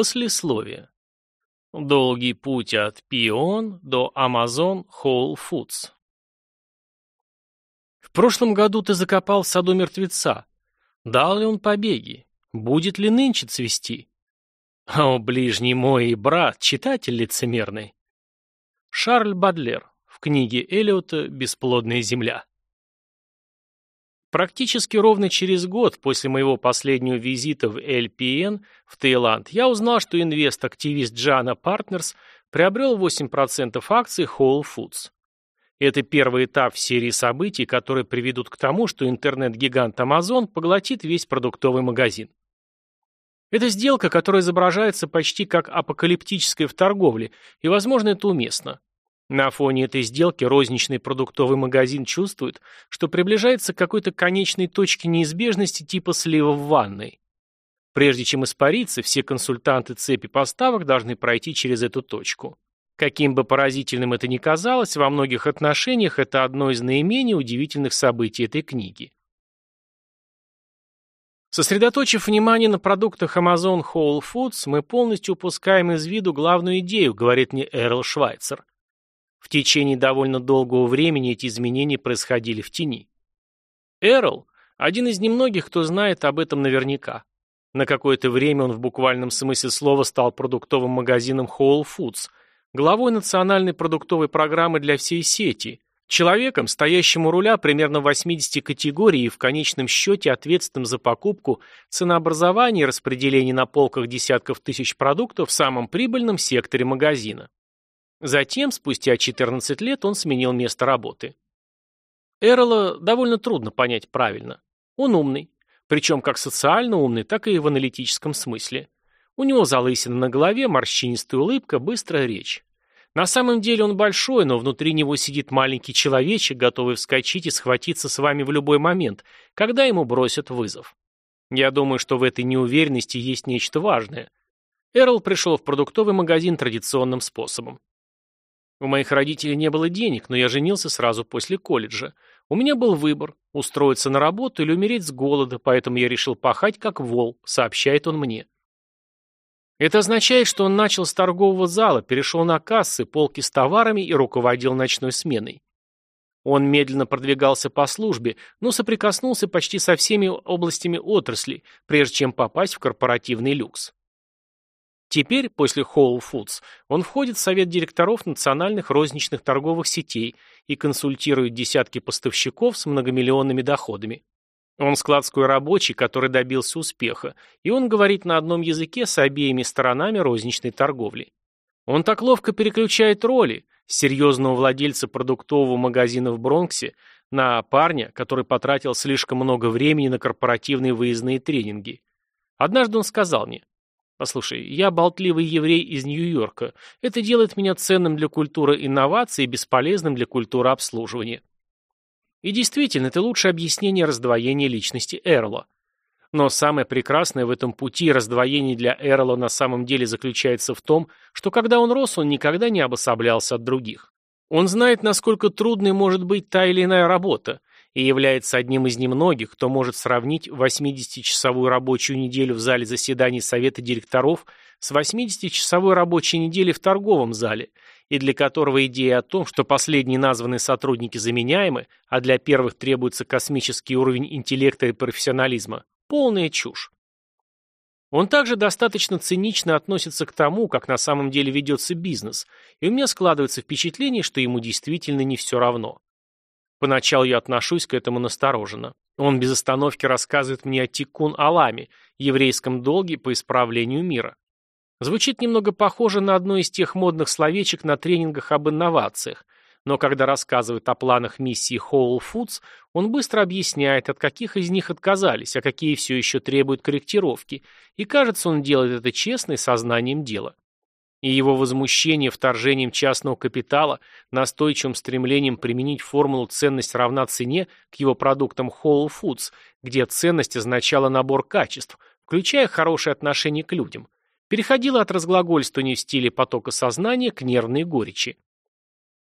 Послесловие. Долгий путь от Пион до Amazon Whole Foods. В прошлом году ты закопал в саду мертвеца. Дал ли он побеги? Будет ли нынче цвести? О, ближний мой и брат, читатель лицемерный. Шарль Бадлер в книге Эллиота «Бесплодная земля». Практически ровно через год после моего последнего визита в LPN в Таиланд я узнал, что инвест-активист Джана Partners приобрел 8% акций Whole Foods. Это первый этап в серии событий, которые приведут к тому, что интернет-гигант Amazon поглотит весь продуктовый магазин. Это сделка, которая изображается почти как апокалиптическая в торговле, и, возможно, это уместно. На фоне этой сделки розничный продуктовый магазин чувствует, что приближается к какой-то конечной точке неизбежности типа слива в ванной. Прежде чем испариться, все консультанты цепи поставок должны пройти через эту точку. Каким бы поразительным это ни казалось, во многих отношениях это одно из наименее удивительных событий этой книги. Сосредоточив внимание на продуктах Amazon Whole Foods, мы полностью упускаем из виду главную идею, говорит мне Эрл Швайцер. В течение довольно долгого времени эти изменения происходили в тени. Эрл – один из немногих, кто знает об этом наверняка. На какое-то время он в буквальном смысле слова стал продуктовым магазином Whole Foods, главой национальной продуктовой программы для всей сети, человеком, стоящим у руля примерно 80 категорий и в конечном счете ответственным за покупку, ценообразование и распределение на полках десятков тысяч продуктов в самом прибыльном секторе магазина. Затем, спустя 14 лет, он сменил место работы. Эрла довольно трудно понять правильно. Он умный, причем как социально умный, так и в аналитическом смысле. У него залысина на голове, морщинистая улыбка, быстрая речь. На самом деле он большой, но внутри него сидит маленький человечек, готовый вскочить и схватиться с вами в любой момент, когда ему бросят вызов. Я думаю, что в этой неуверенности есть нечто важное. Эрл пришел в продуктовый магазин традиционным способом. У моих родителей не было денег, но я женился сразу после колледжа. У меня был выбор – устроиться на работу или умереть с голода, поэтому я решил пахать как вол, сообщает он мне. Это означает, что он начал с торгового зала, перешел на кассы, полки с товарами и руководил ночной сменой. Он медленно продвигался по службе, но соприкоснулся почти со всеми областями отрасли, прежде чем попасть в корпоративный люкс. Теперь, после Whole Foods, он входит в совет директоров национальных розничных торговых сетей и консультирует десятки поставщиков с многомиллионными доходами. Он складской рабочий, который добился успеха, и он говорит на одном языке с обеими сторонами розничной торговли. Он так ловко переключает роли с серьезного владельца продуктового магазина в Бронксе на парня, который потратил слишком много времени на корпоративные выездные тренинги. Однажды он сказал мне, Послушай, я болтливый еврей из Нью-Йорка. Это делает меня ценным для культуры инноваций и бесполезным для культуры обслуживания. И действительно, это лучшее объяснение раздвоения личности Эрла. Но самое прекрасное в этом пути раздвоения для Эрла на самом деле заключается в том, что когда он рос, он никогда не обособлялся от других. Он знает, насколько трудной может быть та или иная работа, и является одним из немногих, кто может сравнить 80-часовую рабочую неделю в зале заседаний Совета директоров с 80-часовой рабочей неделей в торговом зале, и для которого идея о том, что последние названные сотрудники заменяемы, а для первых требуется космический уровень интеллекта и профессионализма, полная чушь. Он также достаточно цинично относится к тому, как на самом деле ведется бизнес, и у меня складывается впечатление, что ему действительно не все равно. Поначалу я отношусь к этому настороженно. Он без остановки рассказывает мне о Тиккун Аламе, еврейском долге по исправлению мира. Звучит немного похоже на одно из тех модных словечек на тренингах об инновациях, но когда рассказывает о планах миссии Whole Foods, он быстро объясняет, от каких из них отказались, а какие все еще требуют корректировки, и кажется, он делает это честно и сознанием дела и его возмущение вторжением частного капитала, настойчивым стремлением применить формулу «ценность равна цене» к его продуктам Whole Foods, где ценность означала набор качеств, включая хорошее отношение к людям, переходило от разглагольствования в стиле потока сознания к нервной горечи.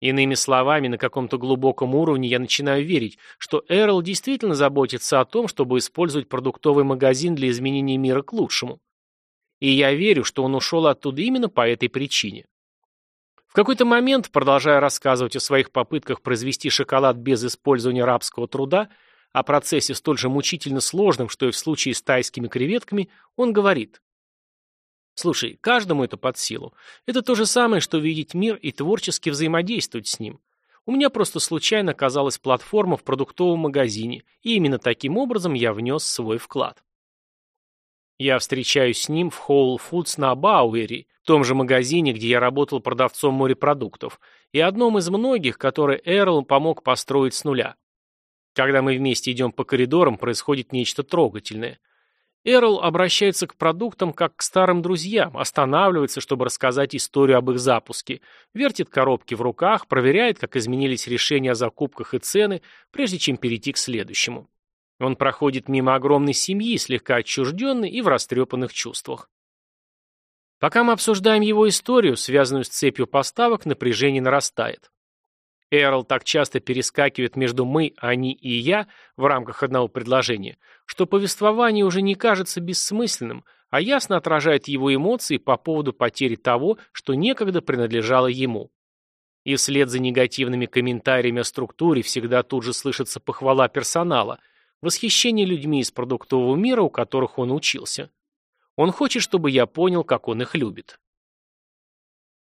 Иными словами, на каком-то глубоком уровне я начинаю верить, что Эрл действительно заботится о том, чтобы использовать продуктовый магазин для изменения мира к лучшему. И я верю, что он ушел оттуда именно по этой причине. В какой-то момент, продолжая рассказывать о своих попытках произвести шоколад без использования рабского труда, о процессе столь же мучительно сложном, что и в случае с тайскими креветками, он говорит. Слушай, каждому это под силу. Это то же самое, что видеть мир и творчески взаимодействовать с ним. У меня просто случайно оказалась платформа в продуктовом магазине, и именно таким образом я внес свой вклад. Я встречаюсь с ним в Whole Foods на Бауэри, том же магазине, где я работал продавцом морепродуктов, и одном из многих, который Эрл помог построить с нуля. Когда мы вместе идем по коридорам, происходит нечто трогательное. Эрл обращается к продуктам как к старым друзьям, останавливается, чтобы рассказать историю об их запуске, вертит коробки в руках, проверяет, как изменились решения о закупках и цены, прежде чем перейти к следующему. Он проходит мимо огромной семьи, слегка отчужденной и в растрепанных чувствах. Пока мы обсуждаем его историю, связанную с цепью поставок, напряжение нарастает. Эрл так часто перескакивает между «мы», «они» и «я» в рамках одного предложения, что повествование уже не кажется бессмысленным, а ясно отражает его эмоции по поводу потери того, что некогда принадлежало ему. И вслед за негативными комментариями о структуре всегда тут же слышится похвала персонала, восхищение людьми из продуктового мира, у которых он учился. Он хочет, чтобы я понял, как он их любит.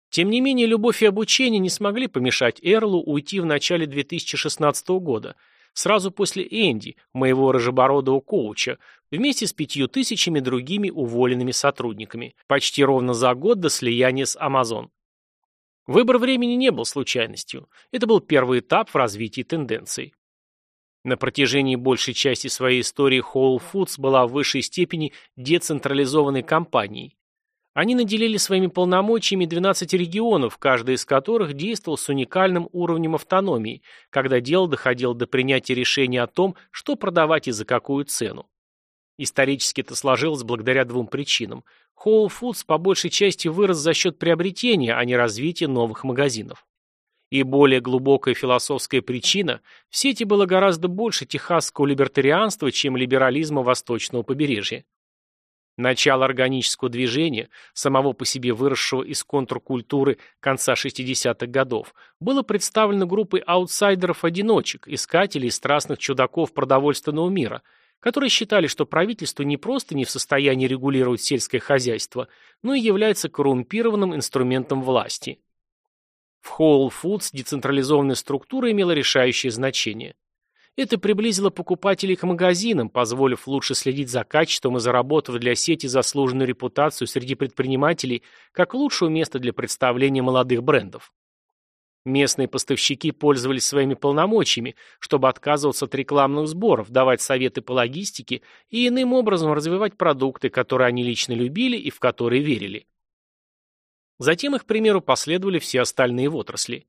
Тем не менее, любовь и обучение не смогли помешать Эрлу уйти в начале 2016 года, сразу после Энди, моего рыжебородого коуча, вместе с пятью тысячами другими уволенными сотрудниками, почти ровно за год до слияния с Amazon. Выбор времени не был случайностью. Это был первый этап в развитии тенденций. На протяжении большей части своей истории Whole Foods была в высшей степени децентрализованной компанией, они наделили своими полномочиями 12 регионов, каждый из которых действовал с уникальным уровнем автономии, когда дело доходило до принятия решения о том, что продавать и за какую цену. Исторически это сложилось благодаря двум причинам. Whole Foods по большей части вырос за счет приобретения, а не развития новых магазинов. И более глубокая философская причина – в сети было гораздо больше техасского либертарианства, чем либерализма восточного побережья. Начало органического движения, самого по себе выросшего из контркультуры конца 60-х годов, было представлено группой аутсайдеров-одиночек, искателей страстных чудаков продовольственного мира, которые считали, что правительство не просто не в состоянии регулировать сельское хозяйство, но и является коррумпированным инструментом власти. В Whole Foods децентрализованная структура имела решающее значение. Это приблизило покупателей к магазинам, позволив лучше следить за качеством и заработав для сети заслуженную репутацию среди предпринимателей как лучшего места для представления молодых брендов. Местные поставщики пользовались своими полномочиями, чтобы отказываться от рекламных сборов, давать советы по логистике и иным образом развивать продукты, которые они лично любили и в которые верили. Затем их примеру последовали все остальные в отрасли.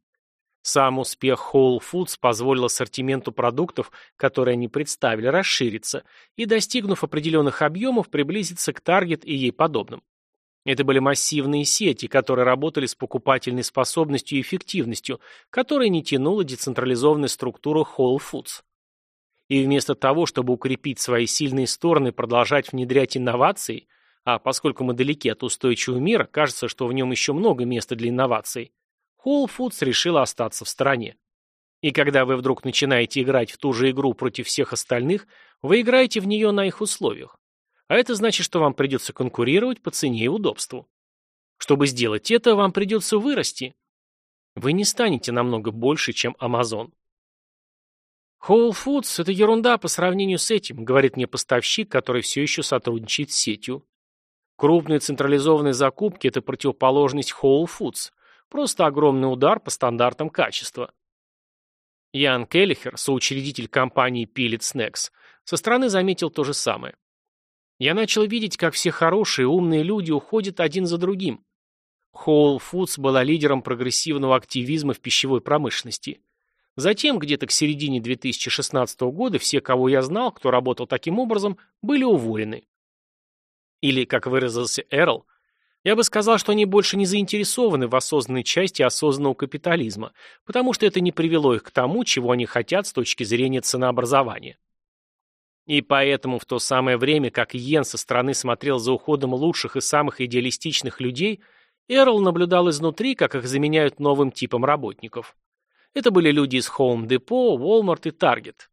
Сам успех Whole Foods позволил ассортименту продуктов, которые они представили, расшириться и, достигнув определенных объемов, приблизиться к Target и ей подобным. Это были массивные сети, которые работали с покупательной способностью и эффективностью, которая не тянула децентрализованная структура Whole Foods. И вместо того, чтобы укрепить свои сильные стороны и продолжать внедрять инновации, а поскольку мы далеки от устойчивого мира, кажется, что в нем еще много места для инноваций, Whole Foods решила остаться в стороне. И когда вы вдруг начинаете играть в ту же игру против всех остальных, вы играете в нее на их условиях. А это значит, что вам придется конкурировать по цене и удобству. Чтобы сделать это, вам придется вырасти. Вы не станете намного больше, чем Amazon. Whole Foods – это ерунда по сравнению с этим, говорит мне поставщик, который все еще сотрудничает с сетью. Крупные централизованные закупки – это противоположность Whole Foods – Просто огромный удар по стандартам качества. Ян Келлихер, соучредитель компании Pilot Snacks, со стороны заметил то же самое. Я начал видеть, как все хорошие, умные люди уходят один за другим. Whole Foods была лидером прогрессивного активизма в пищевой промышленности. Затем, где-то к середине 2016 года, все, кого я знал, кто работал таким образом, были уволены. Или, как выразился Эрл, я бы сказал, что они больше не заинтересованы в осознанной части осознанного капитализма, потому что это не привело их к тому, чего они хотят с точки зрения ценообразования. И поэтому в то самое время, как Йен со стороны смотрел за уходом лучших и самых идеалистичных людей, Эрл наблюдал изнутри, как их заменяют новым типом работников. Это были люди из Home Depot, Walmart и Target.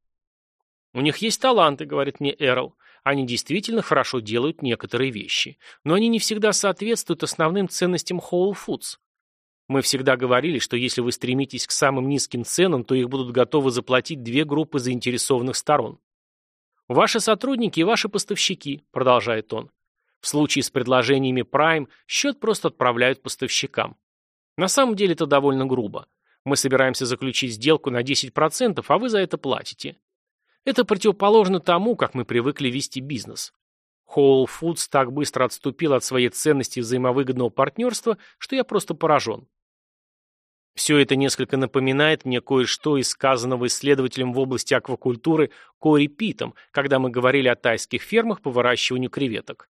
«У них есть таланты», — говорит мне Эрл. «Они действительно хорошо делают некоторые вещи. Но они не всегда соответствуют основным ценностям Whole Foods. Мы всегда говорили, что если вы стремитесь к самым низким ценам, то их будут готовы заплатить две группы заинтересованных сторон. Ваши сотрудники и ваши поставщики, продолжает он. В случае с предложениями Prime счет просто отправляют поставщикам. На самом деле это довольно грубо. Мы собираемся заключить сделку на 10%, а вы за это платите. Это противоположно тому, как мы привыкли вести бизнес. Whole Foods так быстро отступил от своей ценности взаимовыгодного партнерства, что я просто поражен. Все это несколько напоминает мне кое-что из сказанного исследователем в области аквакультуры Кори Питом, когда мы говорили о тайских фермах по выращиванию креветок.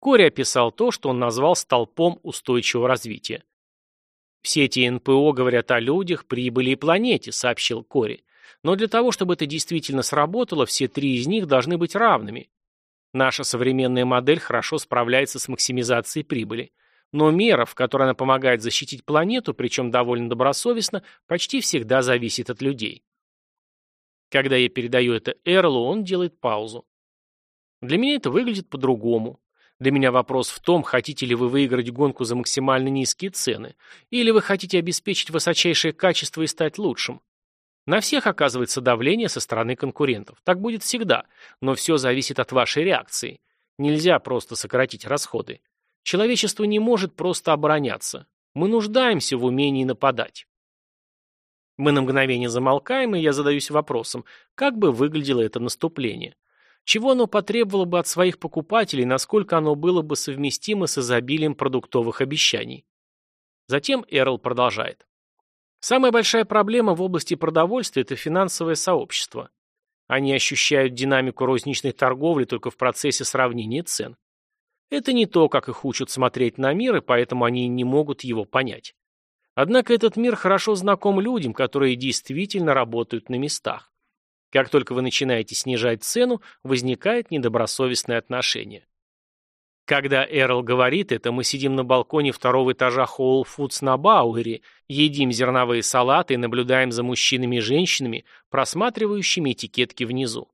Кори описал то, что он назвал столпом устойчивого развития. «Все эти НПО говорят о людях, прибыли и планете», — сообщил Кори. «Но для того, чтобы это действительно сработало, все три из них должны быть равными. Наша современная модель хорошо справляется с максимизацией прибыли. Но мера, в которой она помогает защитить планету, причем довольно добросовестно, почти всегда зависит от людей. Когда я передаю это Эрлу, он делает паузу. Для меня это выглядит по-другому. Для меня вопрос в том, хотите ли вы выиграть гонку за максимально низкие цены, или вы хотите обеспечить высочайшее качество и стать лучшим. На всех оказывается давление со стороны конкурентов. Так будет всегда, но все зависит от вашей реакции. Нельзя просто сократить расходы. Человечество не может просто обороняться. Мы нуждаемся в умении нападать. Мы на мгновение замолкаем, и я задаюсь вопросом, как бы выглядело это наступление? Чего оно потребовало бы от своих покупателей, насколько оно было бы совместимо с изобилием продуктовых обещаний? Затем Эрл продолжает. Самая большая проблема в области продовольствия – это финансовое сообщество. Они ощущают динамику розничной торговли только в процессе сравнения цен. Это не то, как их учат смотреть на мир, и поэтому они не могут его понять. Однако этот мир хорошо знаком людям, которые действительно работают на местах. Как только вы начинаете снижать цену, возникает недобросовестное отношение. Когда Эрл говорит это, мы сидим на балконе второго этажа Whole Foods на Бауэре, едим зерновые салаты и наблюдаем за мужчинами и женщинами, просматривающими этикетки внизу.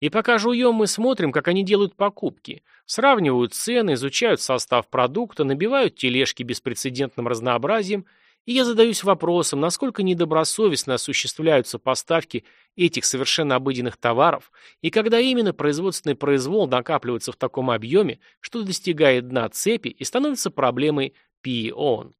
И пока жуем, мы смотрим, как они делают покупки, сравнивают цены, изучают состав продукта, набивают тележки беспрецедентным разнообразием, и я задаюсь вопросом, насколько недобросовестно осуществляются поставки этих совершенно обыденных товаров, и когда именно производственный произвол накапливается в таком объеме, что достигает дна цепи и становится проблемой PE-ON.